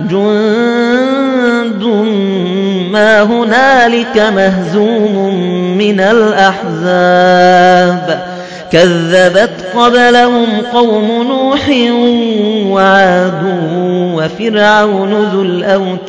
جند ما هنالك مهزوم من الأحزاب كذبت قبلهم قوم نوح وعاد وفرعون ذو الأوتاد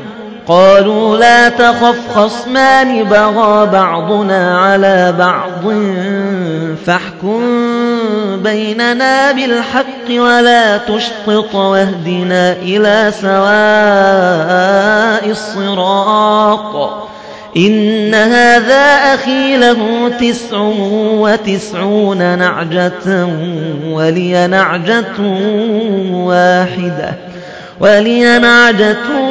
قالوا لا تخف خصمان بغى بعضنا على بعض فاحكم بيننا بالحق ولا تشطط واهدنا إلى سواء الصراط إن هذا أخي له تسع وتسعون نعجة ولي نعجة واحدة ولي نعجة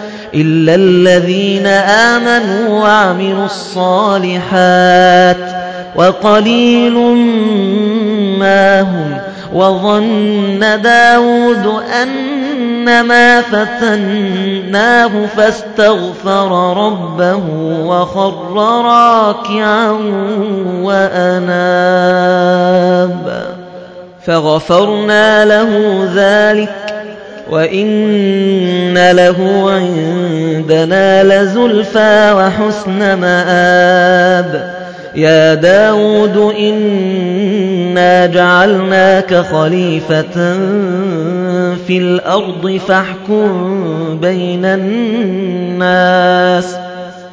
إلا الذين آمنوا وعملوا الصالحات وقليل ما هم وظن داود أنما فتناه فاستغفر ربه وخر راكعا وأناب فغفرنا له ذلك وَإِنَّ لَهُ عِندَنَا لَزُلْفَىٰ وَحُسْنَ مَآبٍ يَا دَاوُودُ إِنَّا جَعَلْنَاكَ خَلِيفَةً فِي الْأَرْضِ فَاحْكُم بَيْنَ النَّاسِ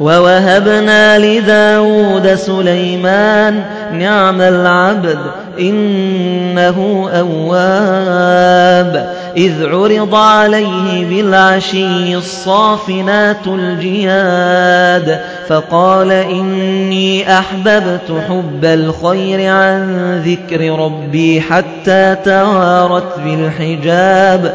وَوَهَبْنَا لِدَاوُودَ سُلَيْمَانَ نِعْمَ الْعَبْدُ إِنَّهُ أَوَّابٌ إِذْ عُرِضَ عَلَيْهِ بِالْعَشِيِّ الصَّافِنَاتُ الْجِيَادُ فَقَالَ إِنِّي أَحْبَبْتُ حُبَّ الْخَيْرِ عَن ذِكْرِ رَبِّي حَتَّىٰ تَوَارَتْ بِالْحِجَابِ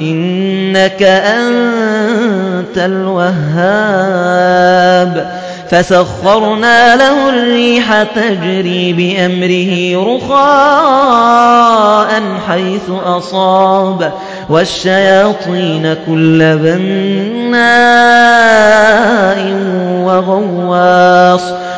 إِنَّكَ أَنتَ الْوَهَّابُ. فَسَخَّرْنَا لَهُ الرِّيحَ تَجْرِي بِأَمْرِهِ رُخَاءً حَيْثُ أَصَابَ. وَالشَّيَاطِينَ كُلَّ بَنَّاءٍ وَغَوَّاصٍ.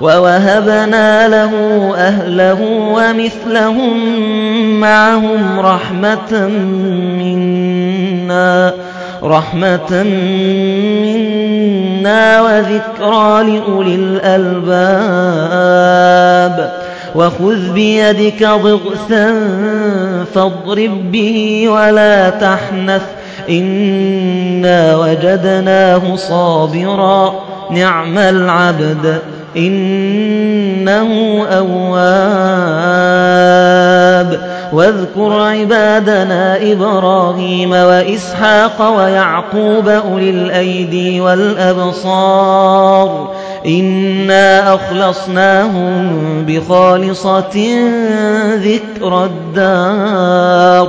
وَوَهَبْنَا لَهُ أَهْلَهُ وَمِثْلَهُم مَّعَهُمْ رَحْمَةً مِّنَّا رَحْمَةً مِّنَّا وَذِكْرَىٰ لِأُولِي الْأَلْبَابِ. وَخُذْ بِيَدِكَ ضِغْثًا فَاضْرِب بِّهِ وَلَا تَحْنَثْ إِنَّا وَجَدْنَاهُ صَابِرًا. نِّعْمَ الْعَبْدُ إِنَّهُ أَوَّابٌ. واذكر عبادنا إبراهيم وإسحاق ويعقوب أولي الأيدي والأبصار. إنا أخلصناهم بخالصة ذكر الدار.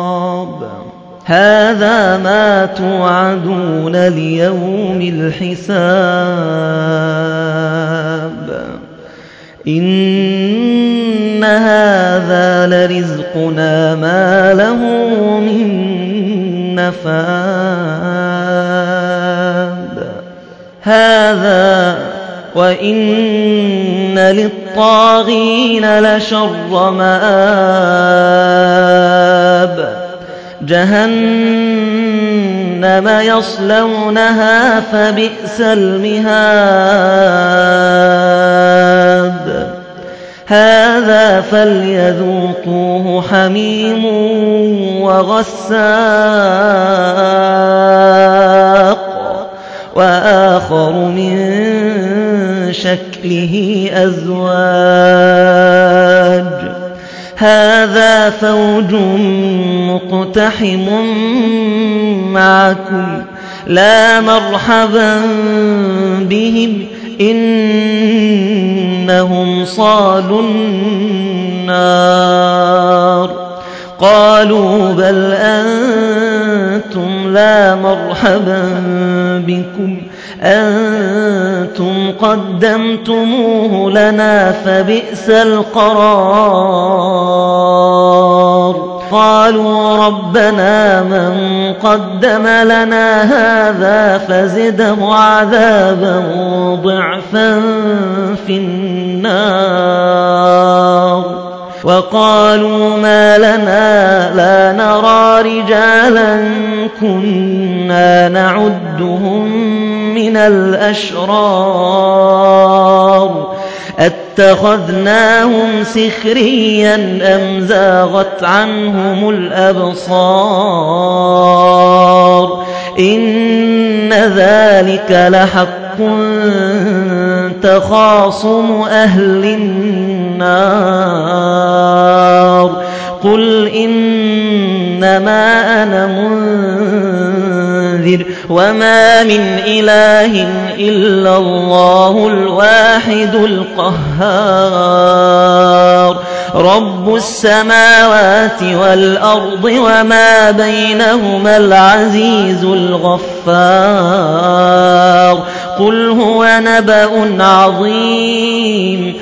هذا ما توعدون ليوم الحساب إن هذا لرزقنا ما له من نفاد هذا وإن للطاغين لشر مآب جهنم يصلونها فبئس المهاد. هذا فليذوقوه حميم وغساق وآخر من شكله أزواج. هذا فوج مقتحم معكم لا مرحبا بهم إنهم صالوا النار قالوا بل أنتم لا مرحبا بكم أنتم قدمتموه لنا فبئس القرار. قالوا ربنا من قدم لنا هذا فزده عذابا ضعفا في النار. وقالوا ما لنا لا نرى رجالا كنا نعدهم من الأشرار أتخذناهم سخريا أم زاغت عنهم الأبصار إن ذلك لحق تخاصم أهل النار قل إنما أنا منذر وما من إله إلا الله الواحد القهار رب السماوات والأرض وما بينهما العزيز الغفار قل هو نبأ عظيم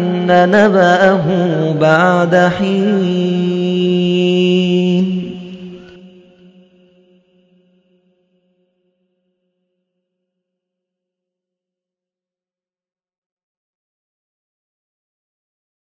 نبأه بعد حين.